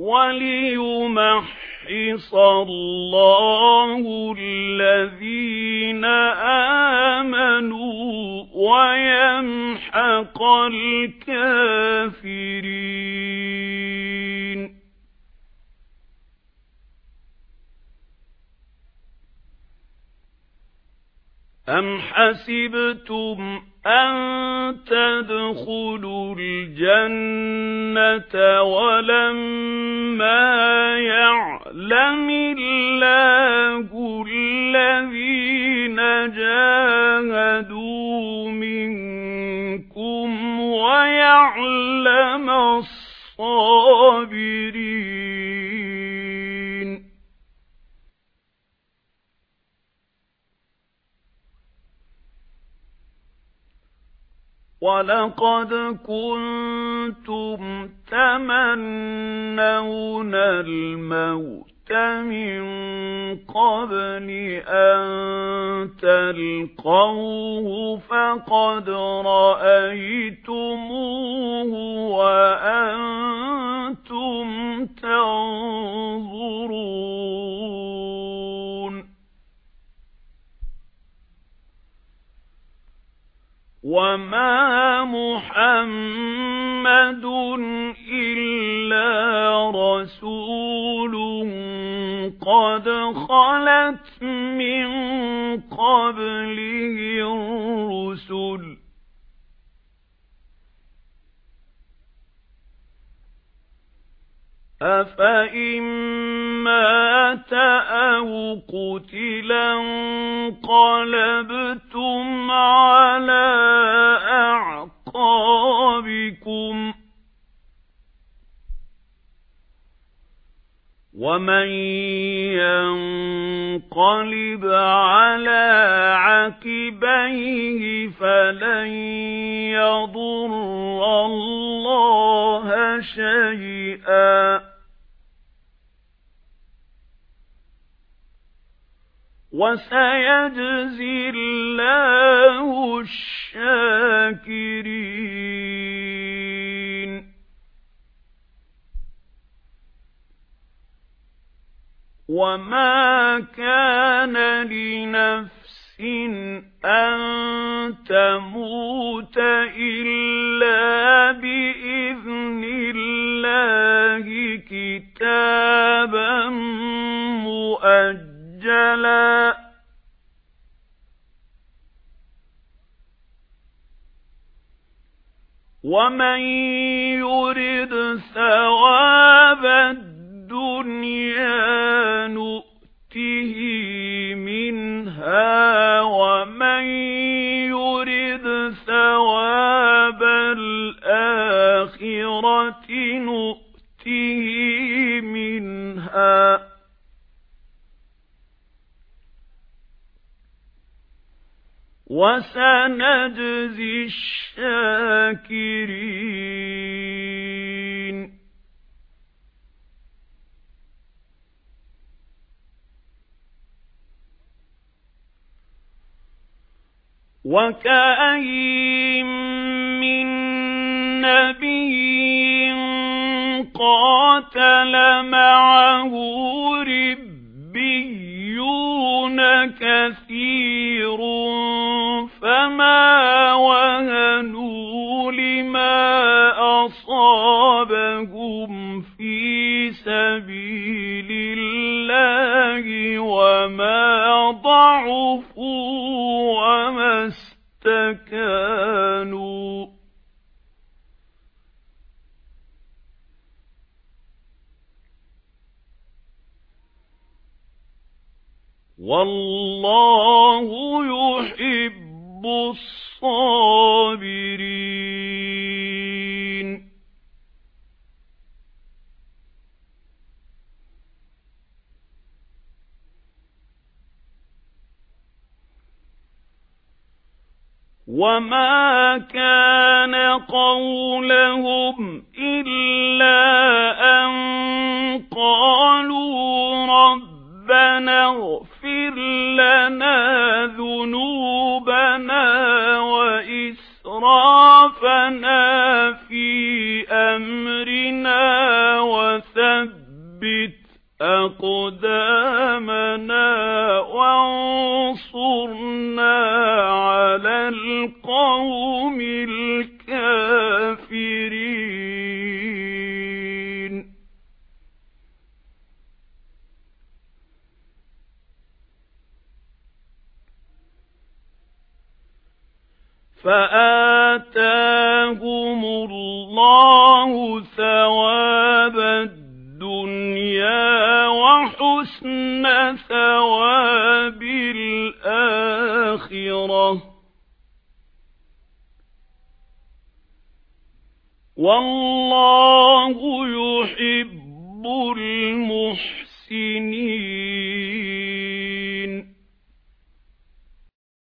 وَلِيُمَحِّصَ اللَّهُ الَّذِينَ آمَنُوا وَيَمْحَقَ الْكَافِرِينَ. أَمْ حَسِبْتُمْ أَن تَدْخُلُوا الْجَنَّةَ وَلَمَّا يَعْلَمِ اللَّهُ الَّذِينَ جَاهَدُوا مِنكُمْ وَيَعْلَمَ الصَّابِرِينَ. وَلَقَدْ كُنتُمْ تَمَنَّوْنَ الْمَوْتَ مِنْ قَبْلِ أَنْ تَلْقَوْهُ فَقَدْ رَأَيْتُمُوهُ وَأَنْتُمْ تَنْظُرُونَ. وَمَا مُحَمَّدٌ إِلَّا رَسُولٌ قَدْ خَلَتْ مِنْ قَبْلِهِ الرُّسُلُ أَفَإِن مَّاتَ أَوْ قُتِلَ انقَلَبْتُمْ عَلَى وَمَن يَنقَلِبْ عَلَى عَقِبَيْهِ فَلَن يَضُرَّ اللَّهَ شَيْئًا وَسَيَجْزِي اللَّهُ الشَّاكِرِينَ وَمَا كَانَ لِنَفْسٍ أَن تَمُوتَ إِلَّا بِإِذْنِ اللَّهِ كِتَابًا مُؤَجَّلًا وَمَن يُرِدْ ثَوَابَ مِنْهَا وَمَن يُرِدْ ثَوَابَ الْآخِرَةِ نُؤْتِهِ مِنْهَا. وَسَنَجْزِي الشَّاكِرِينَ. وَكَأَيِّن مِّن نَّبِيٍّ قَاتَلَ مَعَهُ رِبِّيُّونَ كَثِيرٌ فَمَا وَهَنُوا لِمَا أَصَابَهُمْ فِي سَبِيلِ اللَّهِ وَمَا ضَعُفُوا وَاللَّهُ يُحِبُّ الصَّابِرِينَ. وَمَا كَانَ قَوْلَهُمْ إِلَّا أَن أقدامنا وانصرنا على القوم الكافرين. فآتاهم الله ثواب وحسن ثواب الآخرة. والله يحب